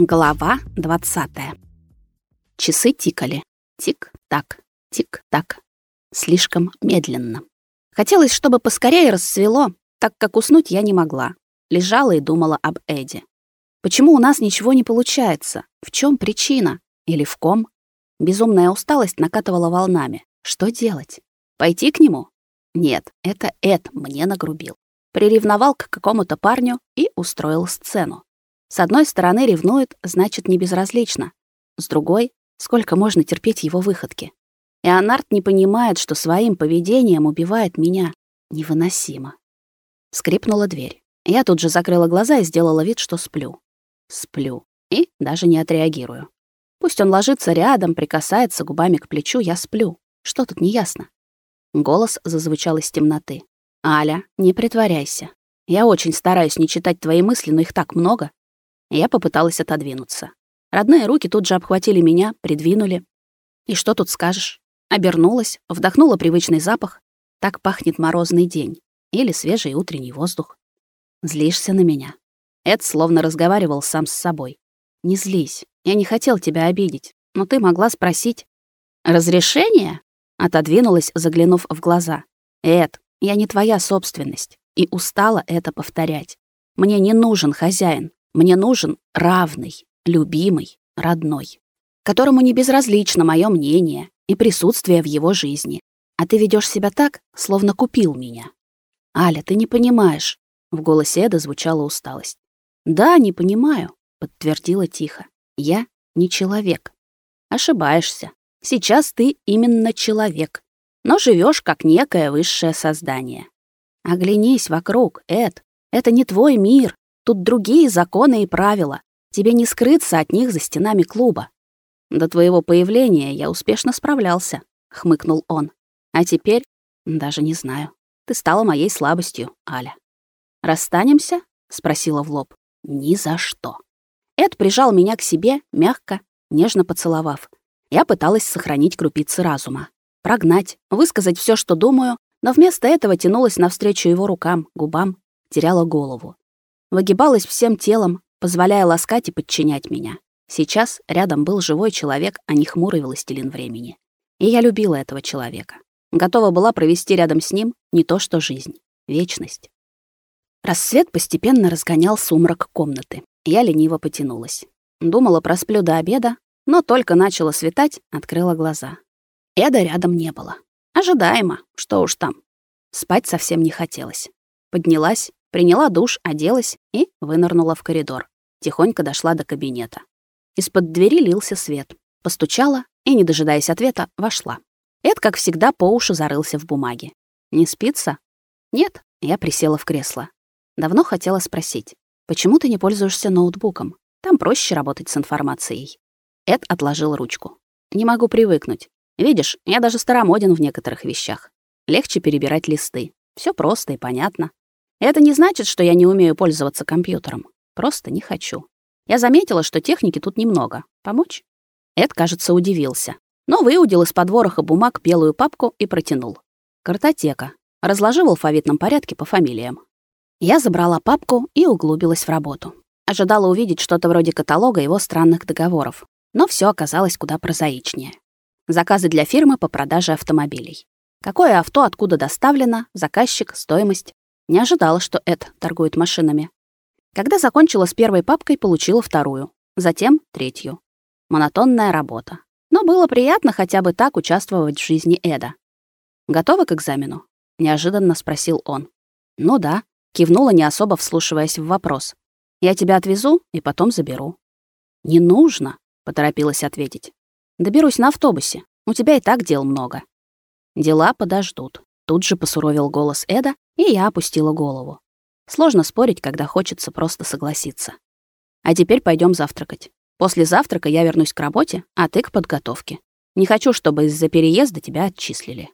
Глава 20. Часы тикали. Тик-так, тик-так. Слишком медленно. Хотелось, чтобы поскорее рассвело, так как уснуть я не могла. Лежала и думала об Эди. Почему у нас ничего не получается? В чем причина? Или в ком? Безумная усталость накатывала волнами. Что делать? Пойти к нему? Нет, это Эд мне нагрубил. Приревновал к какому-то парню и устроил сцену. С одной стороны, ревнует, значит, не безразлично. С другой, сколько можно терпеть его выходки? Леонард не понимает, что своим поведением убивает меня. Невыносимо. Скрипнула дверь. Я тут же закрыла глаза и сделала вид, что сплю. Сплю. И даже не отреагирую. Пусть он ложится рядом, прикасается губами к плечу, я сплю. Что тут неясно? Голос зазвучал из темноты. «Аля, не притворяйся. Я очень стараюсь не читать твои мысли, но их так много. Я попыталась отодвинуться. Родные руки тут же обхватили меня, придвинули. И что тут скажешь? Обернулась, вдохнула привычный запах. Так пахнет морозный день. Или свежий утренний воздух. Злишься на меня. Эд словно разговаривал сам с собой. Не злись. Я не хотел тебя обидеть. Но ты могла спросить. «Разрешение?» Отодвинулась, заглянув в глаза. «Эд, я не твоя собственность. И устала это повторять. Мне не нужен хозяин. Мне нужен равный, любимый, родной, которому не безразлично мое мнение и присутствие в его жизни. А ты ведешь себя так, словно купил меня. Аля, ты не понимаешь. В голосе Эда звучала усталость. Да, не понимаю, подтвердила тихо. Я не человек. Ошибаешься. Сейчас ты именно человек, но живешь как некое высшее создание. Оглянись вокруг, Эд. Это не твой мир, Тут другие законы и правила. Тебе не скрыться от них за стенами клуба. До твоего появления я успешно справлялся, хмыкнул он. А теперь даже не знаю. Ты стала моей слабостью, Аля. Расстанемся? спросила в лоб. Ни за что. Эд прижал меня к себе, мягко, нежно поцеловав. Я пыталась сохранить крупицы разума, прогнать, высказать все, что думаю, но вместо этого тянулась навстречу его рукам, губам, теряла голову выгибалась всем телом, позволяя ласкать и подчинять меня. Сейчас рядом был живой человек, а не хмурый властелин времени. И я любила этого человека. Готова была провести рядом с ним не то что жизнь, вечность. Рассвет постепенно разгонял сумрак комнаты. Я лениво потянулась. Думала, просплю до обеда, но только начало светать, открыла глаза. Эда рядом не было. Ожидаемо, что уж там. Спать совсем не хотелось. Поднялась, Приняла душ, оделась и вынырнула в коридор. Тихонько дошла до кабинета. Из-под двери лился свет. Постучала и, не дожидаясь ответа, вошла. Эд, как всегда, по уши зарылся в бумаге. «Не спится?» «Нет», — я присела в кресло. Давно хотела спросить, почему ты не пользуешься ноутбуком? Там проще работать с информацией. Эд отложил ручку. Не могу привыкнуть. Видишь, я даже старомоден в некоторых вещах. Легче перебирать листы. Все просто и понятно. Это не значит, что я не умею пользоваться компьютером. Просто не хочу. Я заметила, что техники тут немного. Помочь? Эд, кажется, удивился. Но выудил из-под вороха бумаг белую папку и протянул. Картотека. Разложил в алфавитном порядке по фамилиям. Я забрала папку и углубилась в работу. Ожидала увидеть что-то вроде каталога его странных договоров. Но все оказалось куда прозаичнее. Заказы для фирмы по продаже автомобилей. Какое авто откуда доставлено, заказчик, стоимость. Не ожидала, что Эд торгует машинами. Когда закончила с первой папкой, получила вторую, затем третью. Монотонная работа. Но было приятно хотя бы так участвовать в жизни Эда. «Готова к экзамену?» — неожиданно спросил он. «Ну да», — кивнула, не особо вслушиваясь в вопрос. «Я тебя отвезу и потом заберу». «Не нужно», — поторопилась ответить. «Доберусь на автобусе. У тебя и так дел много». «Дела подождут», — тут же посуровил голос Эда, и я опустила голову. Сложно спорить, когда хочется просто согласиться. А теперь пойдем завтракать. После завтрака я вернусь к работе, а ты к подготовке. Не хочу, чтобы из-за переезда тебя отчислили.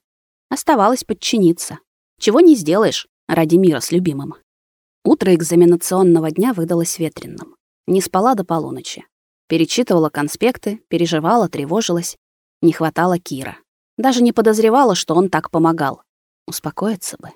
Оставалось подчиниться. Чего не сделаешь ради мира с любимым. Утро экзаменационного дня выдалось ветренным. Не спала до полуночи. Перечитывала конспекты, переживала, тревожилась. Не хватало Кира. Даже не подозревала, что он так помогал. Успокоиться бы.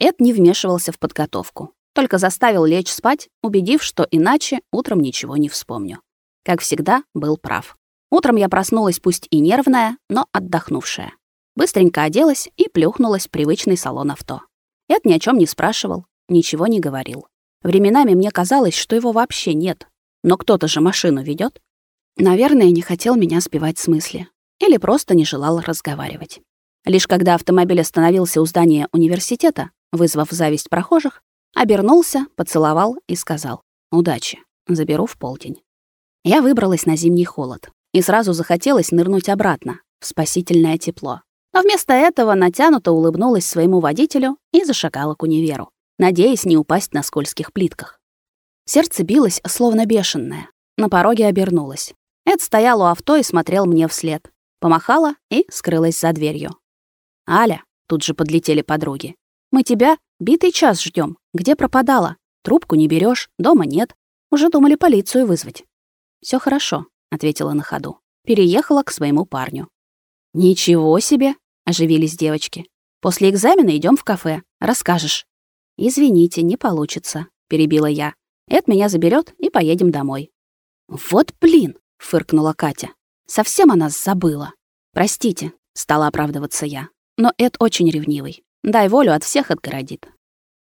Эд не вмешивался в подготовку, только заставил лечь спать, убедив, что иначе утром ничего не вспомню. Как всегда, был прав. Утром я проснулась пусть и нервная, но отдохнувшая. Быстренько оделась и плюхнулась в привычный салон авто. Эд ни о чем не спрашивал, ничего не говорил. Временами мне казалось, что его вообще нет. Но кто-то же машину ведет. Наверное, не хотел меня сбивать с мысли. Или просто не желал разговаривать. Лишь когда автомобиль остановился у здания университета, вызвав зависть прохожих, обернулся, поцеловал и сказал «Удачи, заберу в полдень». Я выбралась на зимний холод, и сразу захотелось нырнуть обратно, в спасительное тепло. Но вместо этого натянуто улыбнулась своему водителю и зашагала к универу, надеясь не упасть на скользких плитках. Сердце билось, словно бешеное. На пороге обернулась. Эд стоял у авто и смотрел мне вслед. Помахала и скрылась за дверью. «Аля», — тут же подлетели подруги, — «мы тебя битый час ждем. Где пропадала? Трубку не берешь, дома нет. Уже думали полицию вызвать». Все хорошо», — ответила на ходу. Переехала к своему парню. «Ничего себе!» — оживились девочки. «После экзамена идем в кафе. Расскажешь». «Извините, не получится», — перебила я. «Эд меня заберет и поедем домой». «Вот блин!» — фыркнула Катя. «Совсем о нас забыла». «Простите», — стала оправдываться я. «Но Эд очень ревнивый. Дай волю, от всех отгородит».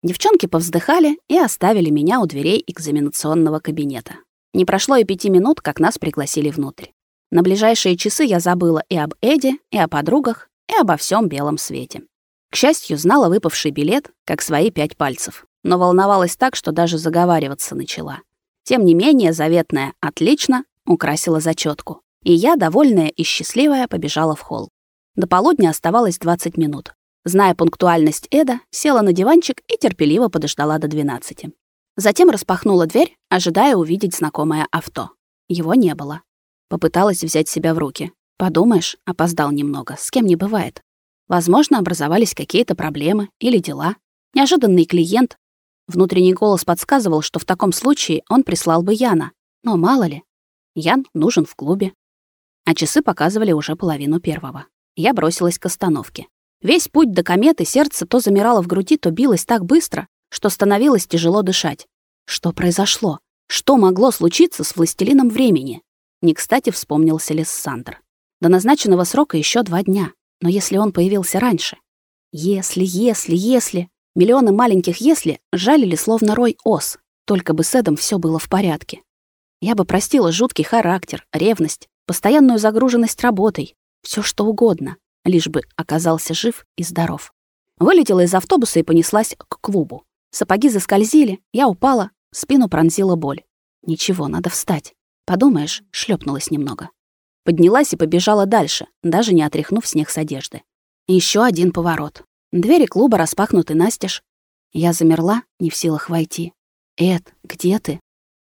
Девчонки повздыхали и оставили меня у дверей экзаменационного кабинета. Не прошло и пяти минут, как нас пригласили внутрь. На ближайшие часы я забыла и об Эде, и о подругах, и обо всем белом свете. К счастью, знала выпавший билет, как свои пять пальцев, но волновалась так, что даже заговариваться начала. Тем не менее, заветная «отлично» украсила зачетку, и я, довольная и счастливая, побежала в холл. До полудня оставалось 20 минут. Зная пунктуальность Эда, села на диванчик и терпеливо подождала до 12. Затем распахнула дверь, ожидая увидеть знакомое авто. Его не было. Попыталась взять себя в руки. Подумаешь, опоздал немного, с кем не бывает. Возможно, образовались какие-то проблемы или дела. Неожиданный клиент. Внутренний голос подсказывал, что в таком случае он прислал бы Яна. Но мало ли. Ян нужен в клубе. А часы показывали уже половину первого. Я бросилась к остановке. Весь путь до кометы сердце то замирало в груди, то билось так быстро, что становилось тяжело дышать. Что произошло? Что могло случиться с властелином времени? Не кстати вспомнился Лиссандр. До назначенного срока еще два дня. Но если он появился раньше? Если, если, если... Миллионы маленьких «если» жалили словно рой ос. Только бы с Эдом все было в порядке. Я бы простила жуткий характер, ревность, постоянную загруженность работой, все что угодно, лишь бы оказался жив и здоров. Вылетела из автобуса и понеслась к клубу. Сапоги заскользили, я упала, спину пронзила боль. Ничего, надо встать. Подумаешь, шлепнулась немного. Поднялась и побежала дальше, даже не отряхнув снег с одежды. Еще один поворот. Двери клуба распахнуты настежь. Я замерла, не в силах войти. «Эд, где ты?»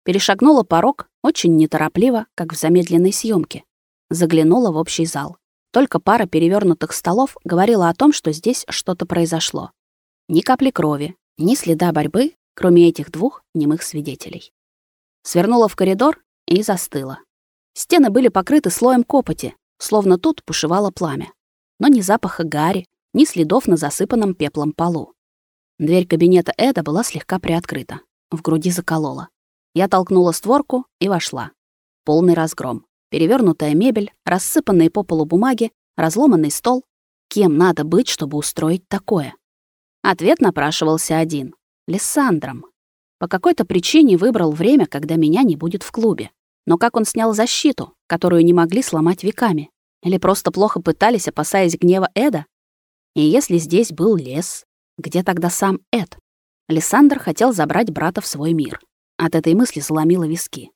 Перешагнула порог, очень неторопливо, как в замедленной съемке. Заглянула в общий зал. Только пара перевернутых столов говорила о том, что здесь что-то произошло. Ни капли крови, ни следа борьбы, кроме этих двух немых свидетелей. Свернула в коридор и застыла. Стены были покрыты слоем копоти, словно тут бушевало пламя. Но ни запаха гари, ни следов на засыпанном пеплом полу. Дверь кабинета Эда была слегка приоткрыта. В груди заколола. Я толкнула створку и вошла. Полный разгром. Перевернутая мебель, рассыпанные по полу бумаги, разломанный стол. Кем надо быть, чтобы устроить такое? Ответ напрашивался один — Лиссандром. По какой-то причине выбрал время, когда меня не будет в клубе. Но как он снял защиту, которую не могли сломать веками? Или просто плохо пытались, опасаясь гнева Эда? И если здесь был лес, где тогда сам Эд? Лиссандр хотел забрать брата в свой мир. От этой мысли заломило виски.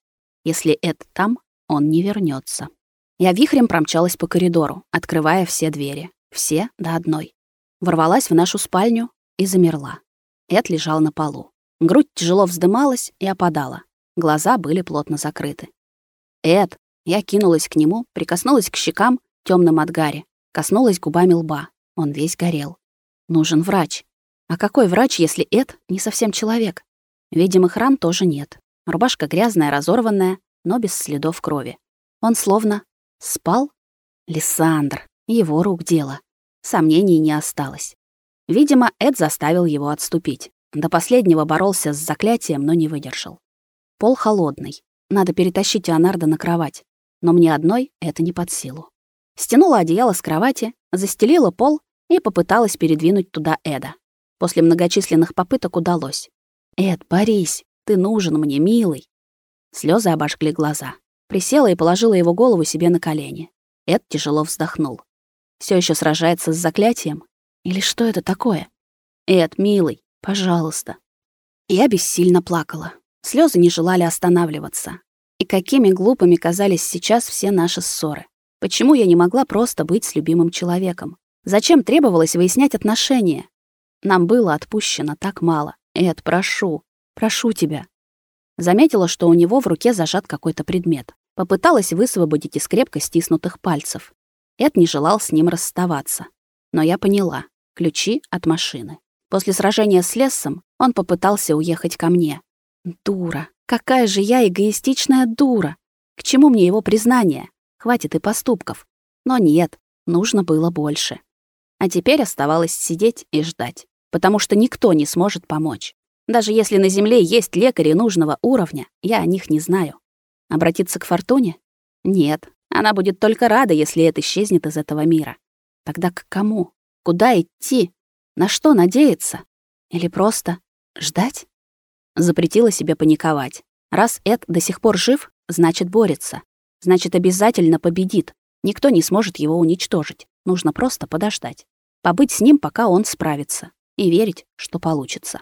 Если Эд там, он не вернется. Я вихрем промчалась по коридору, открывая все двери. Все до одной. Ворвалась в нашу спальню и замерла. Эд лежал на полу. Грудь тяжело вздымалась и опадала. Глаза были плотно закрыты. «Эд!» Я кинулась к нему, прикоснулась к щекам, темным от гари, коснулась губами лба. Он весь горел. Нужен врач. А какой врач, если Эд не совсем человек? Видимых ран тоже нет. Рубашка грязная, разорванная, но без следов крови. Он словно спал? Лиссандр. Его рук дело. Сомнений не осталось. Видимо, Эд заставил его отступить. До последнего боролся с заклятием, но не выдержал. Пол холодный. Надо перетащить Леонардо на кровать. Но мне одной это не под силу. Стянула одеяло с кровати, застелила пол и попыталась передвинуть туда Эда. После многочисленных попыток удалось. «Эд, борись, ты нужен мне, милый». Слезы обожгли глаза. Присела и положила его голову себе на колени. Эд тяжело вздохнул. Все еще сражается с заклятием? Или что это такое? Эд, милый, пожалуйста. Я бессильно плакала. Слезы не желали останавливаться. И какими глупыми казались сейчас все наши ссоры. Почему я не могла просто быть с любимым человеком? Зачем требовалось выяснять отношения? Нам было отпущено так мало. Эд, прошу, прошу тебя. Заметила, что у него в руке зажат какой-то предмет. Попыталась высвободить из крепко стиснутых пальцев. Эд не желал с ним расставаться. Но я поняла. Ключи от машины. После сражения с Лессом он попытался уехать ко мне. Дура. Какая же я эгоистичная дура. К чему мне его признание? Хватит и поступков. Но нет, нужно было больше. А теперь оставалось сидеть и ждать, потому что никто не сможет помочь. Даже если на Земле есть лекари нужного уровня, я о них не знаю. Обратиться к Фортуне? Нет, она будет только рада, если это исчезнет из этого мира. Тогда к кому? Куда идти? На что надеяться? Или просто ждать? Запретила себе паниковать. Раз Эд до сих пор жив, значит борется. Значит, обязательно победит. Никто не сможет его уничтожить. Нужно просто подождать. Побыть с ним, пока он справится. И верить, что получится.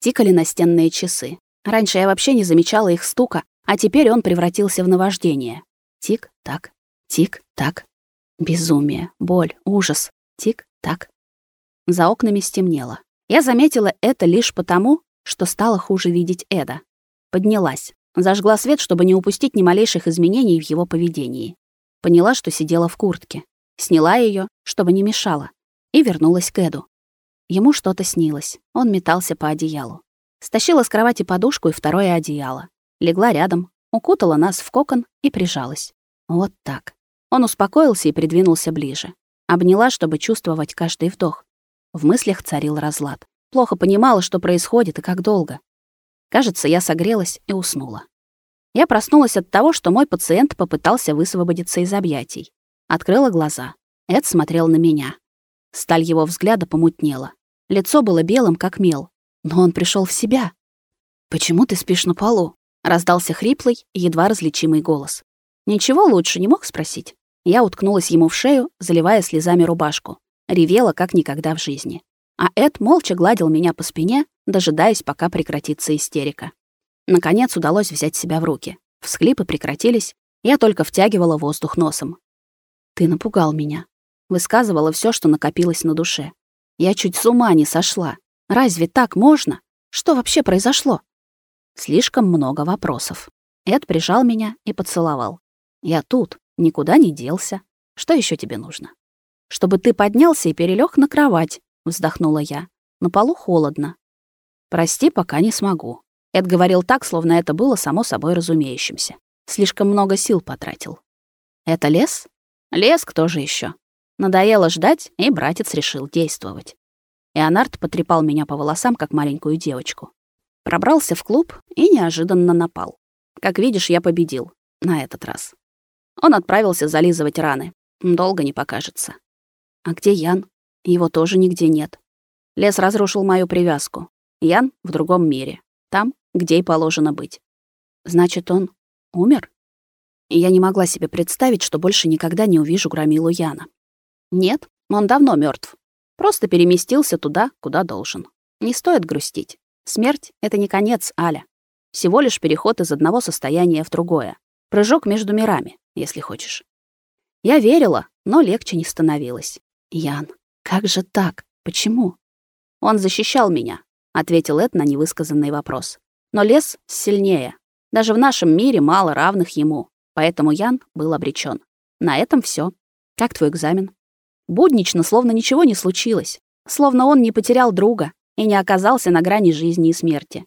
Тикали настенные часы. Раньше я вообще не замечала их стука, а теперь он превратился в наваждение. Тик-так, тик-так. Безумие, боль, ужас. Тик-так. За окнами стемнело. Я заметила это лишь потому, что стало хуже видеть Эда. Поднялась, зажгла свет, чтобы не упустить ни малейших изменений в его поведении. Поняла, что сидела в куртке. Сняла ее, чтобы не мешала, и вернулась к Эду. Ему что-то снилось. Он метался по одеялу. Стащила с кровати подушку и второе одеяло. Легла рядом, укутала нас в кокон и прижалась. Вот так. Он успокоился и придвинулся ближе. Обняла, чтобы чувствовать каждый вдох. В мыслях царил разлад. Плохо понимала, что происходит и как долго. Кажется, я согрелась и уснула. Я проснулась от того, что мой пациент попытался высвободиться из объятий. Открыла глаза. Эд смотрел на меня. Сталь его взгляда помутнела. Лицо было белым, как мел. Но он пришел в себя. «Почему ты спишь на полу?» — раздался хриплый, едва различимый голос. «Ничего лучше не мог спросить?» Я уткнулась ему в шею, заливая слезами рубашку. Ревела, как никогда в жизни. А Эд молча гладил меня по спине, дожидаясь, пока прекратится истерика. Наконец удалось взять себя в руки. Всхлипы прекратились, я только втягивала воздух носом. «Ты напугал меня», Высказывала все, что накопилось на душе. Я чуть с ума не сошла. Разве так можно? Что вообще произошло? Слишком много вопросов. Эд прижал меня и поцеловал. Я тут, никуда не делся. Что еще тебе нужно? Чтобы ты поднялся и перелег на кровать, вздохнула я. На полу холодно. Прости, пока не смогу. Эд говорил так, словно это было само собой разумеющимся. Слишком много сил потратил. Это лес? Лес кто же еще? Надоело ждать, и братец решил действовать. Леонард потрепал меня по волосам, как маленькую девочку. Пробрался в клуб и неожиданно напал. Как видишь, я победил. На этот раз. Он отправился зализывать раны. Долго не покажется. А где Ян? Его тоже нигде нет. Лес разрушил мою привязку. Ян в другом мире. Там, где и положено быть. Значит, он умер? Я не могла себе представить, что больше никогда не увижу громилу Яна. Нет, он давно мертв. Просто переместился туда, куда должен. Не стоит грустить. Смерть — это не конец, Аля. Всего лишь переход из одного состояния в другое. Прыжок между мирами, если хочешь. Я верила, но легче не становилось. Ян, как же так? Почему? Он защищал меня, ответил Эд на невысказанный вопрос. Но лес сильнее. Даже в нашем мире мало равных ему, поэтому Ян был обречен. На этом все. Как твой экзамен? Буднично, словно ничего не случилось, словно он не потерял друга и не оказался на грани жизни и смерти.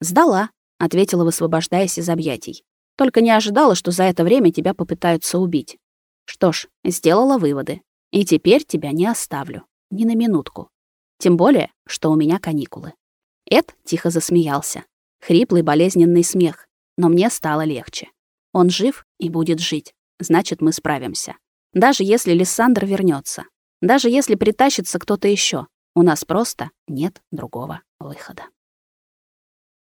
«Сдала», — ответила, высвобождаясь из объятий. «Только не ожидала, что за это время тебя попытаются убить. Что ж, сделала выводы. И теперь тебя не оставлю. Ни на минутку. Тем более, что у меня каникулы». Эд тихо засмеялся. Хриплый болезненный смех. но мне стало легче. Он жив и будет жить. Значит, мы справимся. Даже если Лиссандр вернется, даже если притащится кто-то еще, у нас просто нет другого выхода.